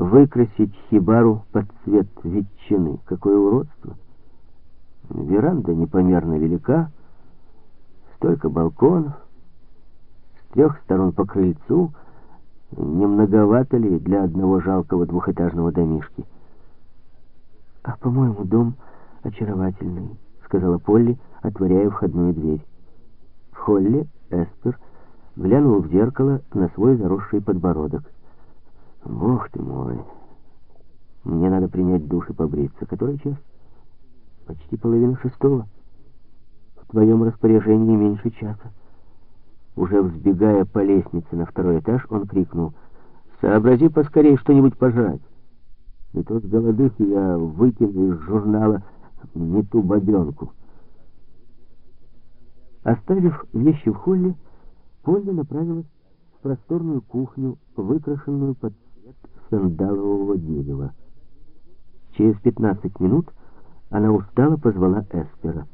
выкрасить хибару под цвет ветчины. Какое уродство! Веранда непомерно велика, столько балконов, с трех сторон по крыльцу, не многовато ли для одного жалкого двухэтажного домишки? «А, по-моему, дом очаровательный», — сказала Полли, отворяя входную дверь. В холле Эспер глянул в зеркало на свой заросший подбородок. «Бог ты мой! Мне надо принять душ и побриться. Который час?» «Почти половина шестого. В твоем распоряжении меньше часа». Уже взбегая по лестнице на второй этаж, он крикнул, «Сообрази поскорее что-нибудь пожрать». И тот с голодухи я выкину из журнала не ту бабенку. Оставив вещи в холле, Полья направилась в просторную кухню, выкрашенную под сандалового дерева. Через 15 минут она устало позвала Эспера.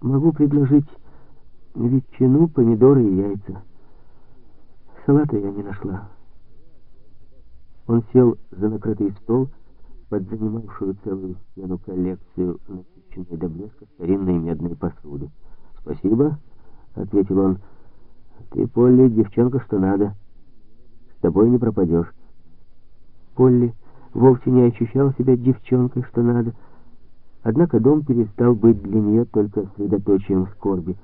«Могу предложить ветчину, помидоры и яйца. Салата я не нашла». Он сел за накрытый стол под занимавшую целую стену коллекцию начищенной до блеска старинной медной посуды. «Спасибо», — ответил он. «Ты, Полли, девчонка, что надо. С тобой не пропадешь». Полли вовсе не ощущала себя девчонкой, что надо. Однако дом перестал быть для нее только средоточием скорби.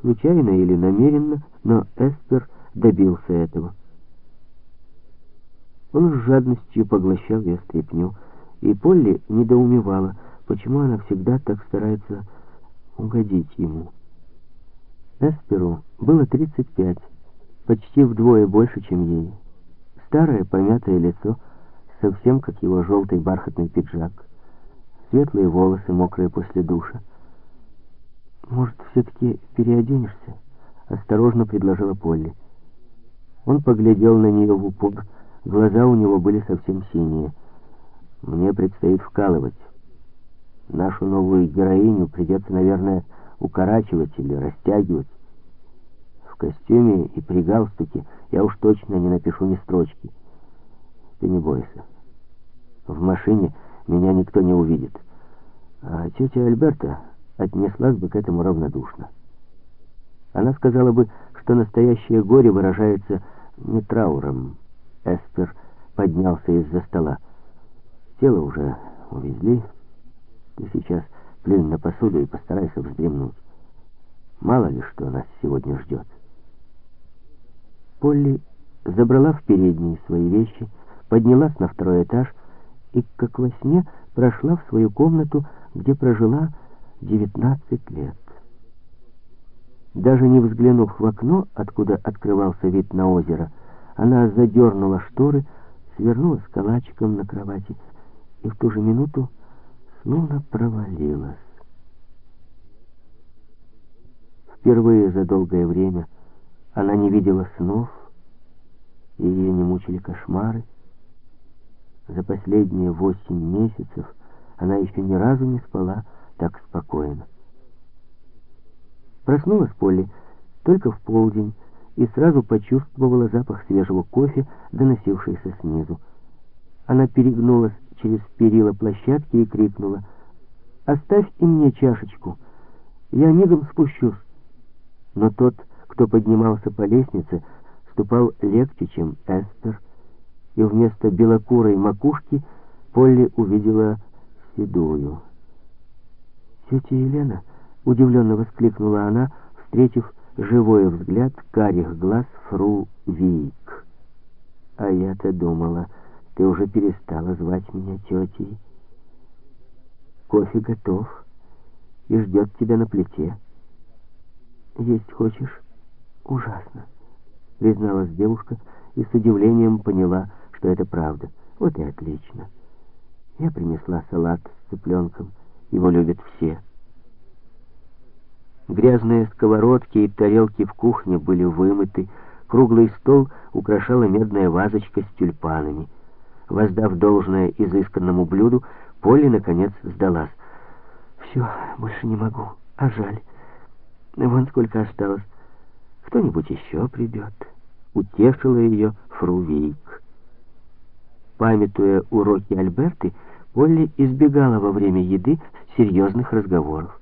Случайно или намеренно, но Эспер добился этого. Он с жадностью поглощал ее стряпню, и Полли недоумевала, почему она всегда так старается угодить ему. Эсперу было 35, почти вдвое больше, чем ей. Старое помятое лицо, совсем как его желтый бархатный пиджак, светлые волосы, мокрые после душа. «Может, все-таки переоденешься?» — осторожно предложила Полли. Он поглядел на нее в упор, Глаза у него были совсем синие. Мне предстоит вкалывать. Нашу новую героиню придется, наверное, укорачивать или растягивать. Костюме и при галстуке я уж точно не напишу ни строчки. Ты не бойся. В машине меня никто не увидит. А тетя Альберта отнеслась бы к этому равнодушно. Она сказала бы, что настоящее горе выражается не трауром, Эспер поднялся из-за стола. Тело уже увезли. Ты сейчас плюнь на посуду и постарайся вздремнуть. Мало ли что нас сегодня ждет. Полли забрала в передние свои вещи, поднялась на второй этаж и, как во сне, прошла в свою комнату, где прожила 19 лет. Даже не взглянув в окно, откуда открывался вид на озеро, она задернула шторы, свернулась калачиком на кровати и в ту же минуту словно провалилась. Впервые за долгое время она не видела снов, и ее не мучили кошмары. За последние восемь месяцев она еще ни разу не спала так спокойно. Проснулась Полли только в полдень, и сразу почувствовала запах свежего кофе, доносившийся снизу. Она перегнулась через перила площадки и крикнула «Оставь и мне чашечку, я мигом спущусь». Но тот, кто поднимался по лестнице, ступал легче, чем Эстер, и вместо белокурой макушки Полли увидела седую. «Тетя Елена!» — удивленно воскликнула она, встретив живой взгляд карих глаз фру Вик. А я-то думала, ты уже перестала звать меня тетей. Кофе готов и ждет тебя на плите. Есть хочешь? Ужасно, призналась девушка и с удивлением поняла, что это правда. Вот и отлично. Я принесла салат с цыпленком. Его любят все. Грязные сковородки и тарелки в кухне были вымыты, круглый стол украшала медная вазочка с тюльпанами. Воздав должное изысканному блюду, Полли, наконец, сдалась. «Все, больше не могу, а жаль. Вон сколько осталось. Кто-нибудь еще придет». Утешила ее Фру Вейк. Памятуя уроки Альберты, Полли избегала во время еды серьезных разговоров.